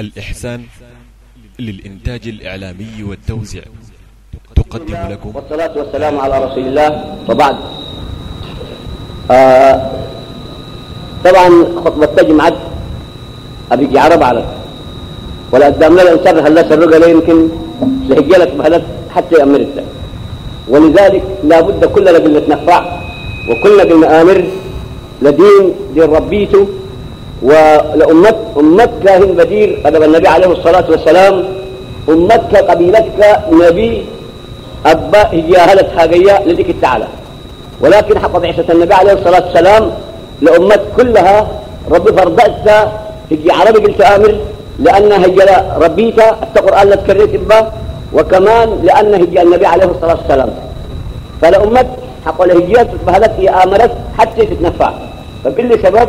الإحسان للإنتاج الإعلامي والتوزيع. تقدم لكم. والصلاة والسلام على رسول الله. وبعد. آه طبعا خطبة تجمعت. أبي عرب على. ولا قدام لنا إنسان هلا سرقة ليه يمكن لهجي لك بهلت حتى يأمرت ولذلك لا بد كلنا قلنا نفع وكلنا قلنا آمر لدين دين ربيته. ولأمت أمتك هن بدير أدب النبي عليه الصلاة والسلام أمتك قبيلتك نبي أبا هي أهلت هاجية لذيك التعالى. ولكن حق بعثة النبي عليه الصلاة والسلام لأمت كلها رب فرضت هي عربي قلت آمر لأن هي ربيتا القرآن لا تكريت به وكمان لأن هي النبي عليه الصلاة والسلام. فلأمت حق الهجيات بهلت هي آمرت حتى تتنفع. فكل سبب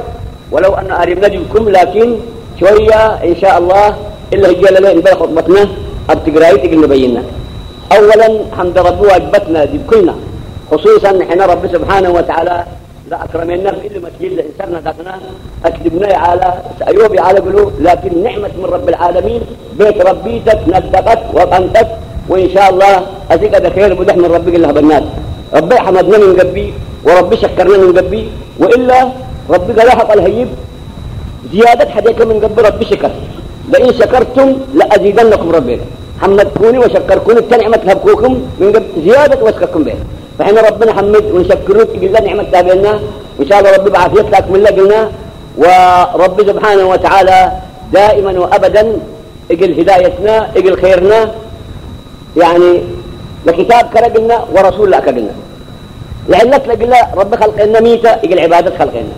ولو أن أريم نجمكم لكن شوية إن شاء الله إلا هي لنا إن خطبتنا أبتقرأي تقل نبينا أولا حمد رب وأجبتنا دي كلنا خصوصا حين رب سبحانه وتعالى لا أكرمنا إلا مسجد لإنساننا دقنا أكتبنا على أيوبي على قلوب لكن نعمة من رب العالمين بيت ربيتك ندقت وقنتك وإن شاء الله أزيك هذا خير بدح من ربك الله بالناس ربي حمدنا من قبي وربي شكرنا من قبي وإلا ربي قال حق الهيب. زيادة حديك من قبل ربي شكر. لئن شكرتم لأزيدنكم ربي. حمدكوني وشكركوني التنعمة هبكوكم من قبل. زيادة واشكركم به فحين ربنا حمد ونشكروك قلنا نعمة تابعنا وإن شاء الله ربي بعافية لك من قلنا ورب سبحانه وتعالى دائما وأبدا إجل هدايتنا إجل خيرنا. يعني لكتاب كرقلنا ورسول لك قلنا. لعلت لقلا رب خلقنا ميتة إجل عبادة خلقنا.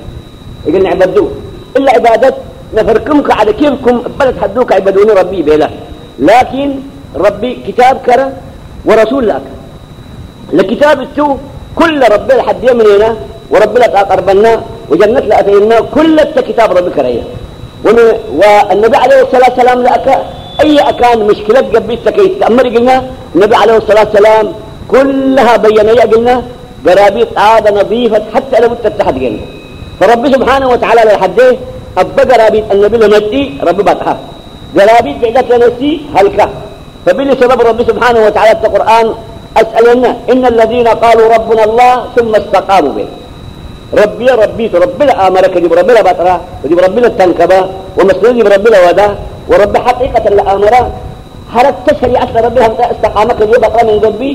أجل نعبدوه إلا عبادة نفركمك على كيفكم بلد حدوك عبدوني ربي بلا لكن ربي كتاب كرا ورسول لك. لكتاب التو كل ربي لحد يمنينا وربي لك أقربنا وجنة لأتينا كل كتاب ربي كريا. والنبي عليه الصلاة والسلام لأك أي أكان مشكلة قبيت كي تأمر قلنا النبي عليه الصلاة والسلام كلها بينا قلنا قرابيط عادة نظيفة حتى لو تتحد قلنا. فربي سبحانه وتعالى لحده أبا قرابيط النبي لمدي ربي بطها قرابيط بعدت لنسي هلكة فبالي سبب ربي سبحانه وتعالى في القرآن أسألنا إن الذين قالوا ربنا الله ثم استقاموا به. ربي ربي ربي آمرك جب ربي بطرة وجب ربي تنكبة ومسلم جب ربي ودا ورب حقيقة لا آمرة. حرك تشريعة ربي استقامك جب بطرة من ربي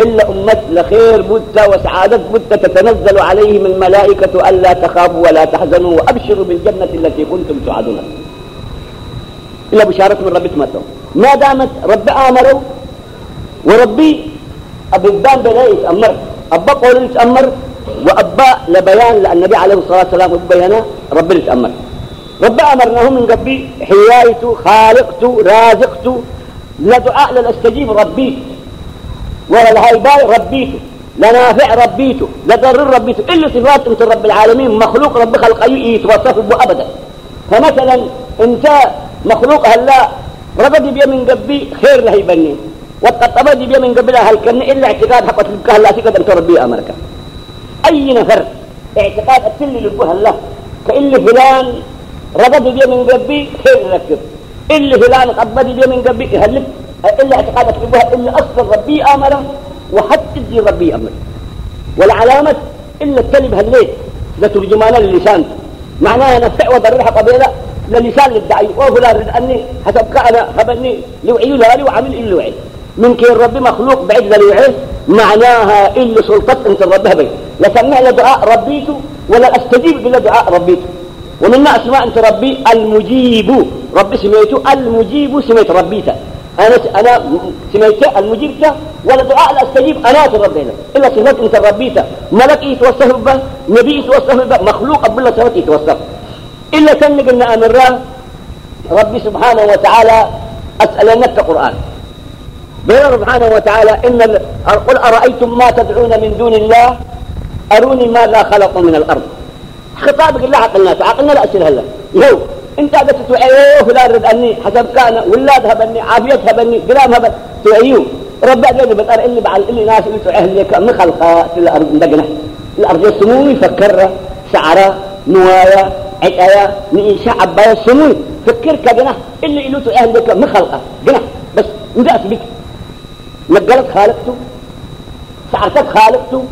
إلا أمة لخير بد وسعادة بد تتنزل عليهم الملائكة ألا تخافوا ولا تحزنوا وأبشروا بالجنة التي كنتم توعدون. إلا بشارة من ربي تمتعوا. ما دامت ربي آمروا وربي أبدان بلايس أمر أبا قول يتأمر وأبا لبيان لأن النبي عليه الصلاة والسلام بيانا ربي يتأمر. ربي أمرناه من قبي حيايته خالقته رازقته لدعاء لنستجيب ربيت وللهيباء ربيته لنافع ربيته لضرر ربيته إلا صفات أنت رب العالمين مخلوق رب خلق أي يتوصف به أبدا فمثلا أنت مخلوق هلا ربدي بيه من قبي خير له يبني والطبدي بيه من قبلها هل كان إلا اعتقاد حقت لك هلا تقدر تربي أمرك أي نفر اعتقاد أتلي لبه الله كإن فلان ربدي بيه من قبي خير لك إلا فلان قبدي بيه من قبي يهلك إلا اعتقادك لبها إلا أصل ربي أمره وحتى دي ربي أمره والعلامة إلا الكلب هالليل لترجمان للسان. معناها نفع وضررها قبيلة للسان للدعي. وفلان رد أني حسبك أنا هبني لوعي لها لي وعمل إلا وعي. من كين ربي مخلوق بعيد للوعي معناها إلا سلطة أنت ربها بي. لسمع لدعاء ربيته ولا أستجيب بلا دعاء ربيته ومن أسماء أنت ربي المجيب. ربي سميته المجيب سميت ربيته. أنا أنا سميته المجيب ولا دعاء لا أستجيب. أنا ربنا إلا صفات أنت ربيته ملك يتوصف به نبي يتوصف به مخلوق أبلا صفات يتوصف إلا سنق أن أمره ربي سبحانه وتعالى أسألنك قرآن بين سبحانه وتعالى إن قل أرأيتم ما تدعون من دون الله؟ أروني ماذا خلقوا من الأرض. خطابك الله عقلنا عقلنا لا أسئلة هلا. يو انت هذا تتوعيه فلا رد أني حسب كان ولاد هبني عافية هبني قلام هبن توعيو رب أجل بتار اللي بعل اللي ناس اللي توعيه أم خلقا في الأرض دقنا الأرض السمومي فكر شعرة نوايا عتايا نإنشاء عبايا سموي فكر كجنة اللي إلوتو أهلك مخلقة جنة بس ندأت بك. نقلت خالقته سعرتك خالقته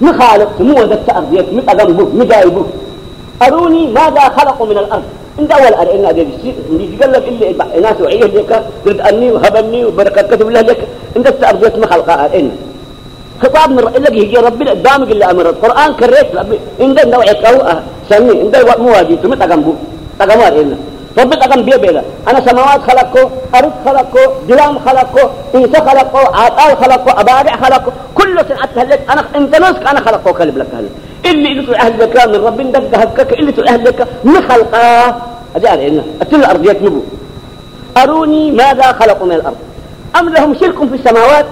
مخالقته مو ودت أرضيك متأغنبه مجايبه أروني ماذا خلقوا من الأرض؟ إنت أول ارئنا دي اللي تقلب اللي ناس وعيه لك ترد اني وهبني وبركه كتب له لك إنت استأرضيت مخلقة ارئنا خطاب من لك يجي ربي قدامك اللي أمر القران كريت ربي. ان ده نوع قوة. سمي. ان ده مواجي تم تغنبو تغنبو ارئنا ربي تغن بيه بيلا. أنا سماوات خلقه أرض خلقه دلام خلقه انسى خلقه عطال خلقه أبارع خلقه كل سنعت هلك أنا إنت نسك أنا خلقه كلب لك هلك اللي اللي أهل لك من ربي دق هكك اللي أهل لك مخلقه اجال إنا أتل الأرض يتنبو أروني ماذا خلقوا من الأرض؟ أم لهم شرك في السماوات؟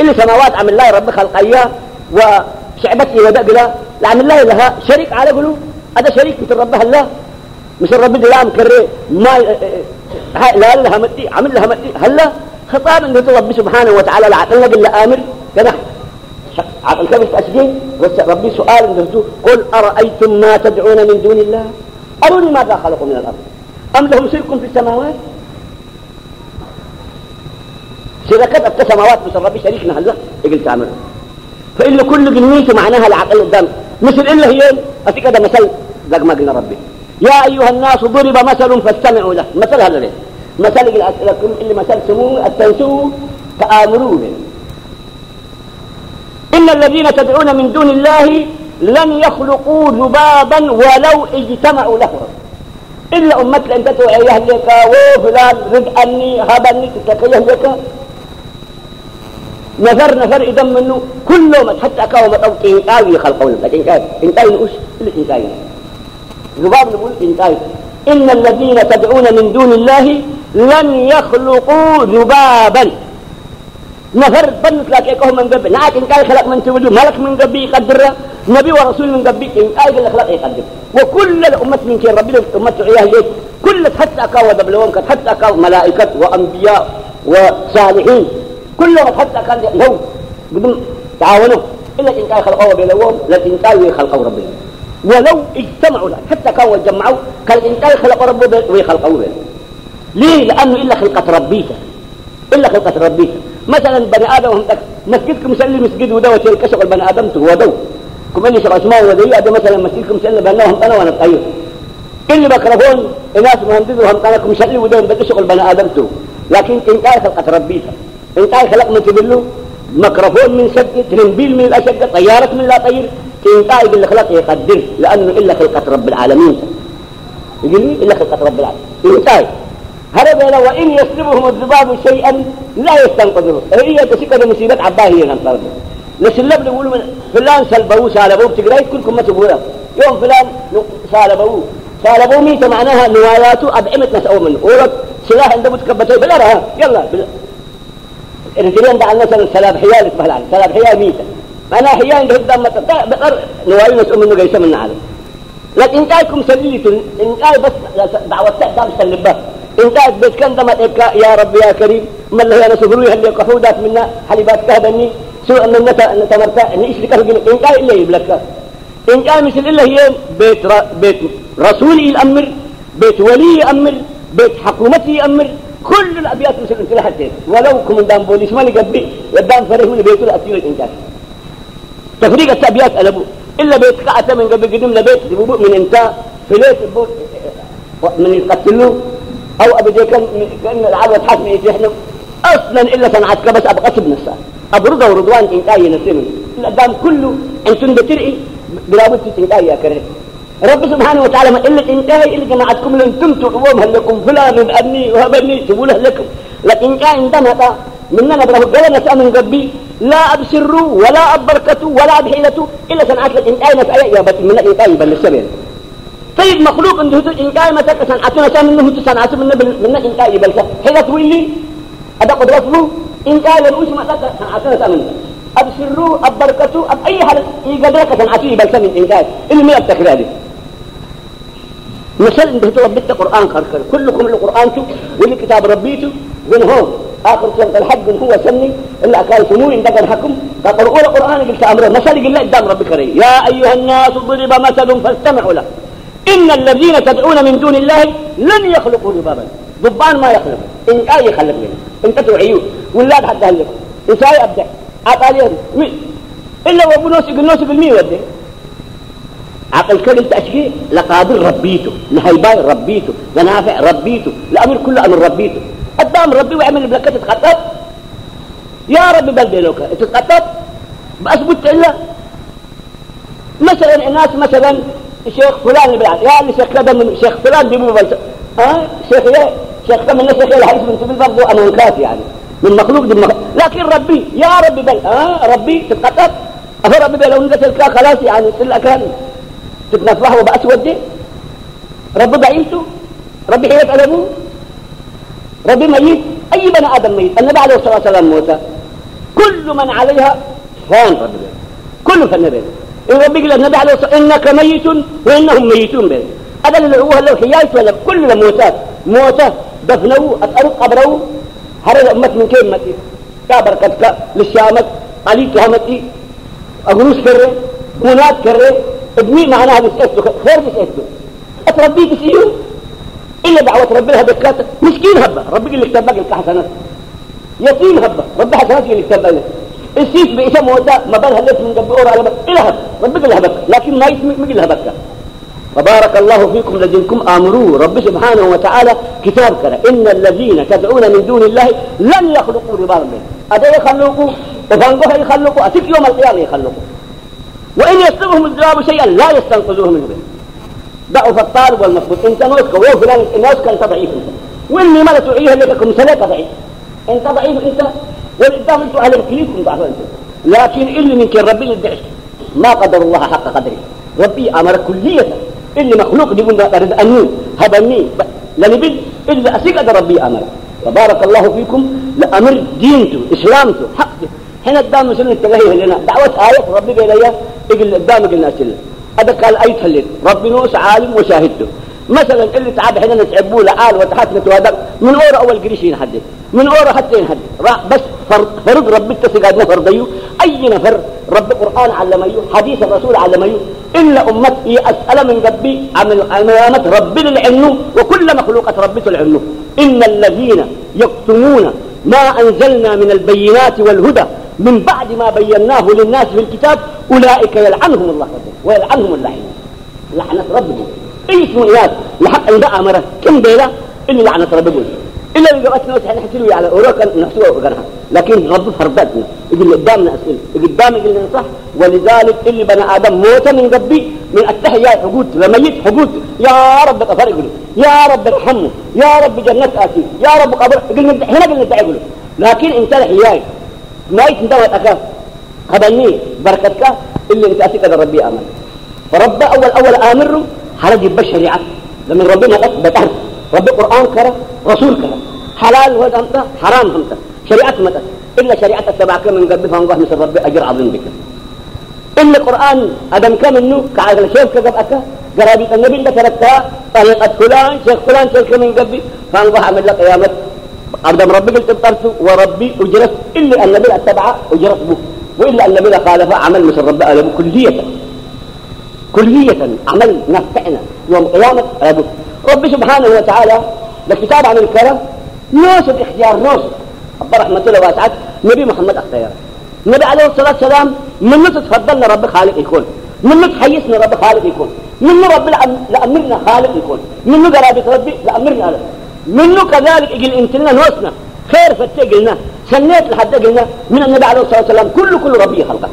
اللي سماوات عمل الله رب خلقيا وشعبتي ودق لا لعمل الله لها شريك على قلوب. هذا شريك مثل ربها الله مش الرب لا مكرر ما لا لها مدي عمل لها مدي. هلا خطاب انه ربي سبحانه وتعالى لا عقلنا بالله آمر. كده عقل كم تسجيل بس ربي سؤال انه قل أرأيتم ما تدعون من دون الله؟ أروني ماذا خلقوا من الأرض؟ أم لهم شرك في السماوات؟ شركات السماوات بس ربي شريكنا هلا يقول تعمل فإن كل جنيته معناها العقل قدام مثل إلا هي أتي كده مثل؟ زي ما قلنا ربي. يا أيها الناس ضرب مثل فاستمعوا له. مثل هذا ليه؟ مثل لكم اللي مثل سموه التنسوه تآمروا به إن الذين تدعون من دون الله لن يخلقوا ذبابا ولو اجتمعوا له إلا أمة لأن تدعو يهلك وفلان رد أني هبني تتكيه لك نفر نفر إذا منه كل يوم حتى كاو مطو إنكاوي خلقون لكن كاي إنكاوي نقول إلا ذباب نقول إنكاوي إن الذين تدعون من دون الله لن يخلقوا ذبابا. نفر بنت لك إيكوه من قبل. نعك إنكاوي خلق من تولي ملك من قبل يقدر نبي ورسول من قبل إنكاوي اللي خلق يقدر. وكل الأمة من كين ربي الأمة عياه ليك كل حتى كاو دبلوهم حتى كاو ملائكة وأنبياء وصالحين. كلهم حتى كان لو بدون تعاونوا إلا كان خلقوا بينهم لكن كانوا يخلقوا ربهم ولو اجتمعوا له حتى كانوا يجمعوا كان الإنسان خلق ربه ويخلقوا به ليه؟ لأنه إلا خلقة ربيته إلا خلقة ربيته مثلا بني آدم هم مسجدكم مسلي مسجد ودوة الكشف البني آدم هو دو كم اللي شرع اسمه ودي هذا مثلا مسجدكم مسلي بناهم أنا وأنا طيب. اللي بكرهون الناس مهندسين وهم كانوا مسلي ودوة بدي البني آدم لكن إن كان خلقة ربيته انت خلق من تبلو. ميكروفون من سد ترنبيل من الأشد طيارة من لا طير. انت اللي خلق يقدر لأنه إلا خلقة رب العالمين. يقول لي إلا خلقة رب العالمين. انت هرب وإن يسلبهم الذباب شيئا لا يستنقذه هي تسكت مصيبة عباهية ننطرد نسلب نقول فلان سلبوه سالبوه بتقراي كلكم ما تقولها يوم فلان سالبوه. سالبوه ميته معناها نواياته أبعمت نسأو منه ولك سلاح عنده متكبتين. بلا رها. يلا. بلا. الرجلين ده مثلا سلاب حيال اسمه الآن. سلاب حيال ميتة حيال ده قدام متى بقر نوايا مسؤول منه جيسه من عالم لكن كايكم سليت إن كاي بس دعوة تأدام سلبه ان كاي بيت كان دمت يا رب يا كريم. ما اللي أنا سفروي هل يقحودات منا. حليبات كهدني سوء أن نتمرتا أن إيش لك إن كاي إلا يبلك إن كاي مثل إلا هي بيت بيت رسولي الامر بيت ولي الامر بيت حكومتي الامر كل الأبيات مثل انت لحد ولو كومندان بوليس ما لقبي يدان فريه من بيته الاسير الانجاز تفريق الابيات الابو إلا بيت قعت من قبل قدم لبيت من انت فليت من يقتلوه أو ابدا كان كان العبد حاسم إحنا أصلا إلا صنعتك بس أبغى تبنى الساعة ابرده ورضوان انتاي نسيمني القدام كله أنتم بترئي بلا بد تنتاي يا كريم. رب سبحانه وتعالى ما إلا انتهي إلا جماعتكم لن تمتوا هل لكم فلان أبني وهبني تقول لكم لكن كان عندنا مننا بره قلنا سأمن قبي لا أبسروا ولا أبركتوا ولا أبحيلتوا إلا سنعت لك إنتاي نسأل يا بس من إنتاي بل السبيل طيب مخلوق عنده إنتاي متى سنعتنا سأمن منه سنعت من من إنتاي بل حيلة ويلي هذا قد رفضوا إنتاي لنوش متى سنعتنا سأمن أبسروا أبركتوا أب أي حال يقدرك سنعتي بل سمن إنتاي اللي التكرار مثل انت ربيت قرآن خرخر كلكم القرآن شو واللي كتاب ربيته وين هو آخر سنة الحق هو سمي إلا قال سموه إن دقر حكم فقرؤوا القرآن قلت أمره. مثل قل قدام ربك يا أيها الناس ضرب مثل فاستمعوا له. إن الذين تدعون من دون الله لن يخلقوا ذبابا. ضبان ما يخلق إن أي يخلق منه. أنت توعيوه ولاد حتى هلك إنساي أبدع أقاليهم إلا هو بنوسق النوسق المي ودي عقل كل تأشكي لقادر ربيته. لهيباي ربيته. لنافع ربيته. لأمر كل أمر ربيته. قدام ربي وعمل بلكة تتخطط يا ربي بلدي لوك. تتخطط بأثبت إلا. مثلا الناس مثلا الشيخ فلان بالعاد يا اللي شيخ كذا من شيخ فلان بلد ها؟ شيخ يا شيخ كم الناس شيخ الحديث من سبيل برضو أمانكات يعني. من مخلوق دي مخلوق. لكن ربي يا ربي بل ها؟ ربي تتخطط أفر ربي بل لو نزلت خلاص يعني يصير كان. تتنفحه بأسود دي ربي بعيسه ربي حيات أدمه. ربي ميت. أي بني آدم ميت؟ النبي عليه الصلاة والسلام موتى. كل من عليها فان. ربي بيه. كله في النبي قال النبي عليه الصلاة إنك ميت وإنهم ميتون به هذا اللي هو لو حيايت ولا كل موتات. موتى دفنوه أتأرق قبروه هرد أمت من كيم متي كابر كتك للشامت. قليل كهمتي أغروس كرة هناك كرة. ابني معناها بسألته خير بسألته أتربيه بسيون إلا دعوة ربي لها بكات مسكين هبة. ربي قال لك تبقى لك حسنات يتيم هبة. ربي حسنات قال لك تبقى. لك السيس بإسم موتا ما بالها لك من قبل أورا على بك إلا هب ربي قال لها بك لكن ما يسمي ما قال لها بك وبارك الله فيكم لدينكم آمروا رب سبحانه وتعالى كتاب كذا إن الذين تدعون من دون الله لن يخلقوا ذبابا منه. هذا يخلقوا؟ وفانقوها يخلقوا. أتيك يوم القيامة يخلقوا. وإن يسلبهم الذباب شيئا لا يستنقذوه منه. به ضعف الطالب والمطلوب انت نوسك وهو فلان نوسك انت ضعيف انت واللي ما تعيها لكم سنة ضعيف انت ضعيف إنت والقدام أنتوا أهل الكليكم ضعف لكن اللي من كان ربي يدعش ما قدر الله حق قدره ربي أمر كلية. اللي مخلوق دي قلنا أرد أني. هبني لاني بد إلا اسيق ربي أمر. فبارك الله فيكم. لأمر دينته اسلامته حقه هنا قدام مسلم التلهي لنا. دعوة آية. ربي قال لي إقل قدام قلنا سلم. هذا قال أي تحلل ربي نوس عالم وشاهدته مثلا اللي تعب حين نتعبوه لعال وتحتنا هذا من أورا أول قريش ينحدد من أورا حتى ينحدد بس فرض ربي تسقاد نفر ديو. أي نفر؟ رب القرآن علميه حديث الرسول علميه إلا أمتي أسأل من ربي عمل عمامة ربي للعنو وكل مخلوقة ربي العنو إن الذين يكتمون ما أنزلنا من البينات والهدى من بعد ما بيناه للناس في الكتاب أولئك يلعنهم الله ويلعنهم اللعين. لعنة ربهم. اي إياد لحق أن بقى مرة كم بيلا إلا لعنة ربهم إلا اللي قبأت نوسح نحسلوا على أوروكا نحسوها وقرها لكن رب فرضتنا يقول قدامنا أسئلة. قدام يقول صح ولذلك اللي بني آدم موت من ربي من التحيات حقود لميت حقود يا رب يقول. يا رب ارحمه. يا رب جنة آتي. يا رب قبر. يقول هنا قلنا يقول. لكن انت الحياي ما يتندوى أكا هبني بركتك. اللي انت أسيك ربي آمن. فرب أول أول آمر حرج بشريعة لما ربنا قد بتعرف رب القرآن كرة رسول كرة. حلال هو أنت حرام أنت. شريعة متى؟ إلا شريعة السبعة من قبل فانقه مثل ربي أجر عظيم بك. إلا القرآن أدم كم كعادل شيخ كذب أكا. قرابي النبي اللي تركتها طريقة فلان شيخ فلان شيخ من قبل. فانقه عمل لك قيامة أبدم ربي قلت ابطرت وربي أجرت. إلا النبي اتبع أجرت به. وإلا النبي خالف عمل مثل ربي ألم كلية. كلية عمل نفعنا يوم قيامة أبوه ربي سبحانه وتعالى الكتاب عن الكرم نوسف اختيار نوسف رب رحمة الله واسعت نبي محمد اختيار النبي عليه الصلاة والسلام من تفضلنا رب خالق يكون. من تحيسنا رب خالق يكون. من رب لأمرنا خالق يكون. من قرابة ربي لأمرنا. له منه كذلك يجي انت لنا نوسنا خير فتقلنا سنيت لحد قلنا. من النبي عليه الصلاة والسلام كل كل ربي خلقه.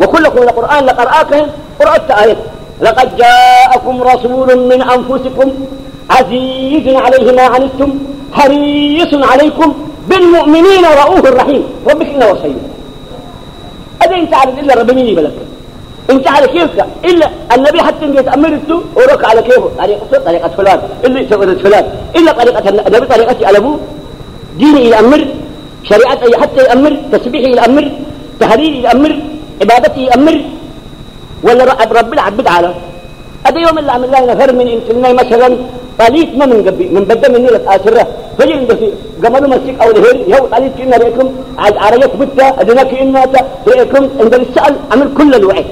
وكلكم القرآن لقرآك. قرأت آية. لقد جاءكم رسول من أنفسكم عزيز عليه ما عنتم حريص عليكم بالمؤمنين رؤوف رحيم. ربك إنه وصية. هذا انت عارف إلا ربي مين بلك انت على كيفك إلا النبي حتى إن يتامرته وروك على كيفه. طريقة طريقة فلان اللي سوت فلان إلا طريقة النبي طريقتي على أبوه. ديني يامر شريعه اي حتى يأمر تسبيحي يامر تهليلي يامر عبادتي يامر ولا رب العبد على هذا يوم اللي عمل لنا نفر من انتنا مثلا طليت ما من قبي من بدل من نيلة آسرة. فجي في قملوا مسيك أو الهير يو طليت كنا ريكم عريت بتا أدناك إنا ريكم عند السأل عمل كل الوعي.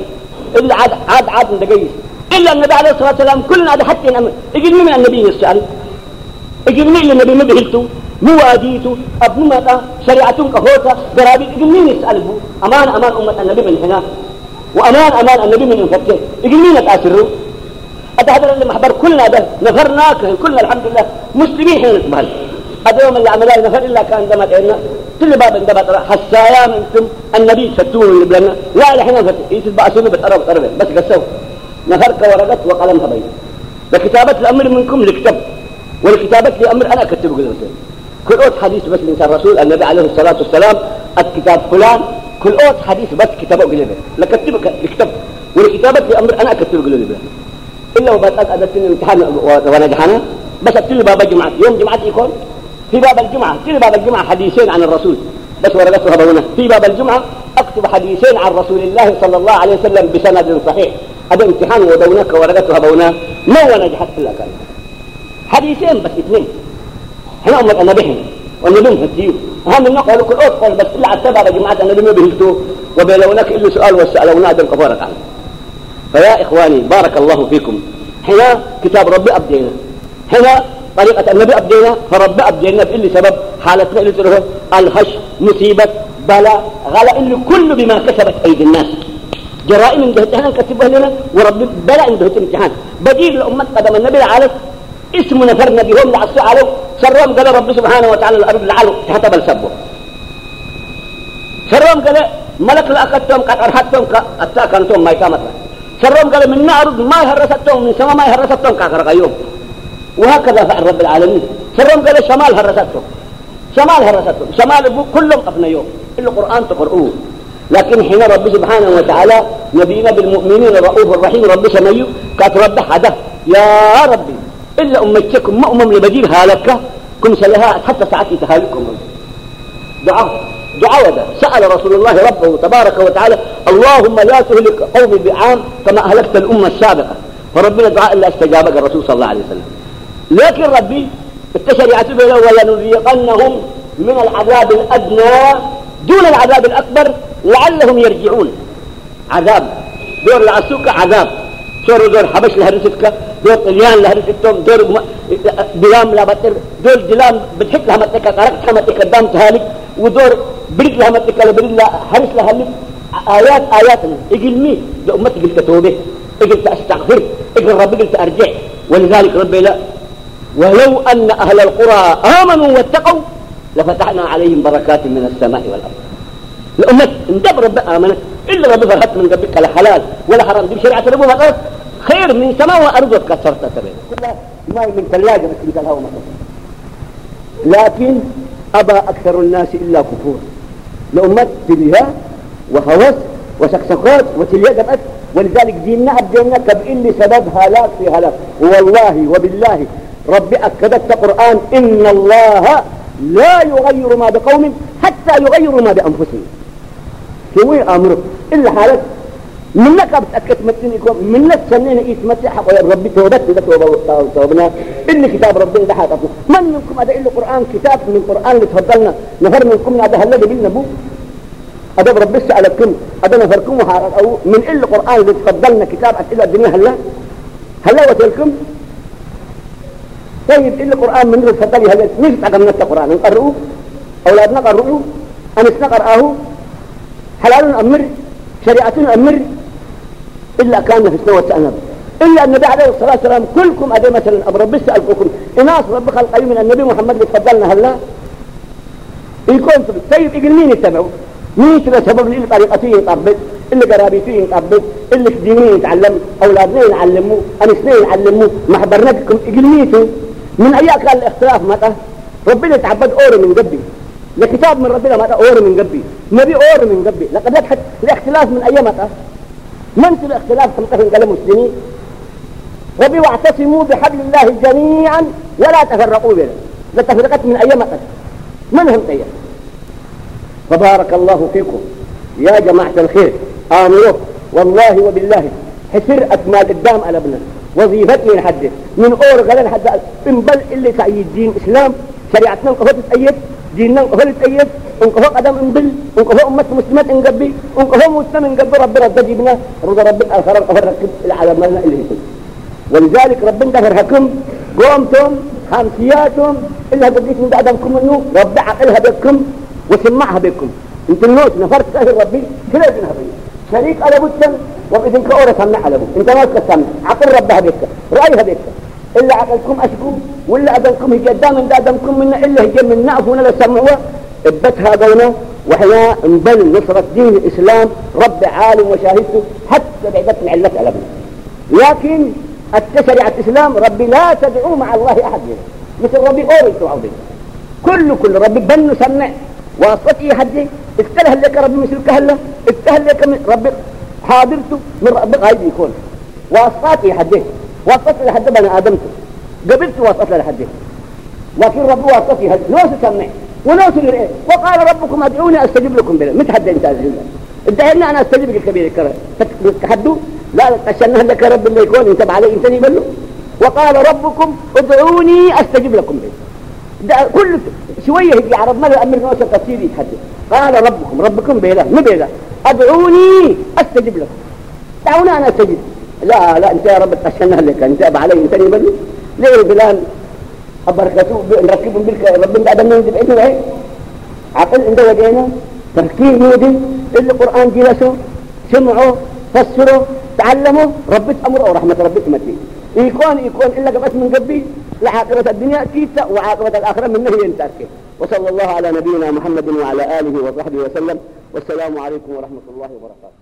اللي عاد عاد عاد من دقيس إلا النبي عليه الصلاة والسلام كلنا هذا حتى نعمل يجي من النبي يسأل؟ يجي من النبي ما بهلته مو واديته ابن متى شريعتهم كهوتا؟ برابي يجي مين يساله أمان أمان أمة النبي من هنا. وأمان أمان. النبي من يفكر يجي مين تاثروا هذا اللي محبر كلنا ده نفرناك. كلنا الحمد لله. مسلمين حين نقبل. هذا يوم اللي عملها نفر إلا كان دمت عنا كل باب اندبت حسايا منكم. النبي فتوه اللي بلنا لا الحين فتح يتبع سنه بتقرب تقرب بس قسوا نفرك ورقت وقلمها بين لكتابة الأمر منكم لكتب. ولكتابة الأمر أنا أكتبه. مثلا كل حديث بس من الرسول النبي عليه الصلاة والسلام. الكتاب فلان. كل أوت حديث بس كتابه قلبه لكتبه لكتب ولكتابة الأمر أنا أكتبه قلبه إلا وبعد أدت الامتحان ونجحنا بس أكتب باب الجمعة. يوم جمعة يكون في باب الجمعة. في باب الجمعة حديثين عن الرسول. بس ورقتها بونا في باب الجمعة أكتب حديثين عن رسول الله صلى الله عليه وسلم بسند صحيح. هذا امتحان ودونك ورقتها بونا ما ونجحت إلا كان حديثين بس اثنين. إحنا أمة النبي. هنا والنبي فتيو أهم النقل كل أدخل بس إلا عتبها بجماعة النبي ما بهلتو وبيلونك إلا سؤال وسألونا دم كفارك عنه فيا إخواني بارك الله فيكم. هنا كتاب ربي أبدينا. هنا طريقة النبي أبدينا فربي أبدينا بإلي سبب. حالتنا اللي تروح. الهش مصيبة بلاء غلا اللي كل بما كسبت أيدي الناس. جرائم اندهتها كتبها لنا ورب بلاء اندهت امتحان بديل لأمة قدم النبي عليه اسم نفرنا بهم لعصوا عليه. شرهم قال رب سبحانه وتعالى الأرض لعله تحت سبه. شرهم قال ملك لأخذتهم قد أرحتهم أتاكنتهم ما يكامتها شرهم قال من نعرض ما هرستهم من سما ما هرستهم كاكرق يوم وهكذا فعل رب العالمين. شرهم قال شمال هرستهم. شمال هرستهم. شمال كلهم أبنى يوم إلا القرآن تقرؤوه. لكن حين رب سبحانه وتعالى نبينا بالمؤمنين الرؤوف الرحيم رب سميو كات رب حدا يا ربي إلا أمتكم أمم لبديل هالك. كن سلها حتى ساعتي تهالكم. دعاء دعاء سأل رسول الله ربه تبارك وتعالى اللهم لا تهلك قومي بعام كما أهلكت الأمة السابقة. فربنا دعاء إلا استجابك الرسول صلى الله عليه وسلم. لكن ربي التشريعات ولنذيقنهم من العذاب الأدنى دون العذاب الأكبر لعلهم يرجعون. عذاب. دور العسوكة عذاب. دور حبش لها رسكة دور طليان لها رسكتهم دور دلام لا بطر دور دلام بتحك لها متك قرقتها متك قدام تهالك ودور بريك لها متك لبريك لها حرس لها آيات آيات أجل مي لأمتي قلت توبة قلت أستغفر أجل ربي قلت أرجع. ولذلك ربي لا ولو أن أهل القرى آمنوا واتقوا لفتحنا عليهم بركات من السماء والأرض. الأمة اندب رب آمنت إلا رب فرحت من قبلك لا حلال ولا حرام دي شريعة ربو فقط خير من سماء وأرض وتكسرت تبين كلها ما من ثلاجة بس مثل الهواء لكن أبى أكثر الناس إلا كفور. لأمة تليها وهوس وسكسكات وتليها دمت ولذلك ديننا أبدينا كبإن سبب هلاك في هلاك. والله وبالله ربي أكدت القرآن إن الله لا يغير ما بقوم حتى يغيروا ما بأنفسهم. سوي أمره إلا حالة منك بتأكد متن يكون منك سنين يتمتع حق ربي توبت إذا توبة توبنا إن كتاب ربنا ده حاطط من منكم هذا إلا قرآن؟ كتاب من القرآن اللي تفضلنا نفر منكم هذا هلا جبنا بو هذا ربي سألكم. هذا نفركم أو من إلا قرآن اللي تفضلنا كتاب إلى الدنيا هلا؟ هلا وتلكم؟ طيب إلا القرآن من تفضلي هلا مش تعلمنا القرآن نقرؤه؟ أولادنا قرؤوا أنسنا قرأه حلال أمر شريعة أمر إلا كان في سنوات أنب إلا النبي عليه الصلاة والسلام كلكم أدي مثلا أبو ربي سألكم إناس رب خلق من النبي محمد اللي تفضلنا هلا؟ يكون طيب يقول مين يتبعوا؟ مين تبقى سبب اللي طريقتي يطبق اللي قرابيتي يطبق اللي ديني يتعلم أولادنا يعلموا أنسنا يعلموا محبرناكم يقول مين من أيام كان الاختلاف متى؟ ربنا تعبد أوري من قبل لكتاب من ربنا متى أوري من قبل نبي أوري من قبل لقد لك الاختلاف من متى من في الاختلاف خمسة قال مسلمين ربي واعتصموا بحبل الله جميعا ولا تفرقوا بنا. لتفرقت من متى من هم تيام فبارك الله فيكم. يا جماعة الخير. آمنوا. والله وبالله حسر أكمال قدام ألبنا وظيفتني لحد من أور غلن حد بل اللي تعيي الدين إسلام. شريعتنا انك هو تتأيد ديننا انك هو تتأيد انك هو قدم انبل انك هو أمة مسلمات انقبي انك هو مسلم انقبي ربي رد جبنا رضا ربك آخر أفر ركب العالم مالنا اللي هيك ولذلك ربنا دفر حكم قومتم خمسياتهم إلا قديت من بعدكم انه رب عقلها بكم وسمعها بكم. إنت النوت نفرت أهل ربي كلا يجنها بي. شريك على بوتن وبإذن كأورة سمع على بو إنت ما تسمع عقل ربها بك رأيها بك. إلا عقلكم أشكو ولا هي قدام من أدمكم من إلا هي من نعفونا لسمعوا ابتها قونا وحنا نبل نصرة دين الإسلام رب عالم وشاهدته حتى بعدت علة ألمنا لكن التشريع الإسلام ربي لا تدعو مع الله أحد. مثل ربي أورث عظيم كل كل ربي بن سمع واسطتي حدي استلهل لك ربي مثل كهلا استهل لك ربي حاضرته من ربي غايب يكون. واسطتي حدي. واسطت لحد بني ادمته قبلت واسطت لحد لكن ربي واسطتي حد. نوس سمع ونوس إيه وقال ربكم ادعوني أستجب لكم بلا. متحدى انت ادعينا أنا استجيب لك كبير. تحدوا لا عشان لك رب اللي يكون. انت علي انت يبلو. وقال ربكم ادعوني أستجب لكم ده كل شوية يجي عرب ما أمر نوس التفسير يتحدث. قال ربكم ربكم بلا ما بلا. ادعوني أستجب لكم. دعوني أنا استجيب لا لا انت يا رب تخشنها لك. انت علي انت يبلو ليه فلان بركته نركبهم بالك ربنا بعد ما يجيب إيه عقل عند وجهنا. تفكير يودي. القرآن جلسوا سمعوا فسروا تعلموا ربت أمر أو رحمه ربك متي يكون يكون إلا قبت من قبي لعاقبه الدنيا كيتا وعاقبة الآخرة من هي انتركه وصلى الله على نبينا محمد وعلى آله وصحبه وسلم. والسلام عليكم ورحمة الله وبركاته.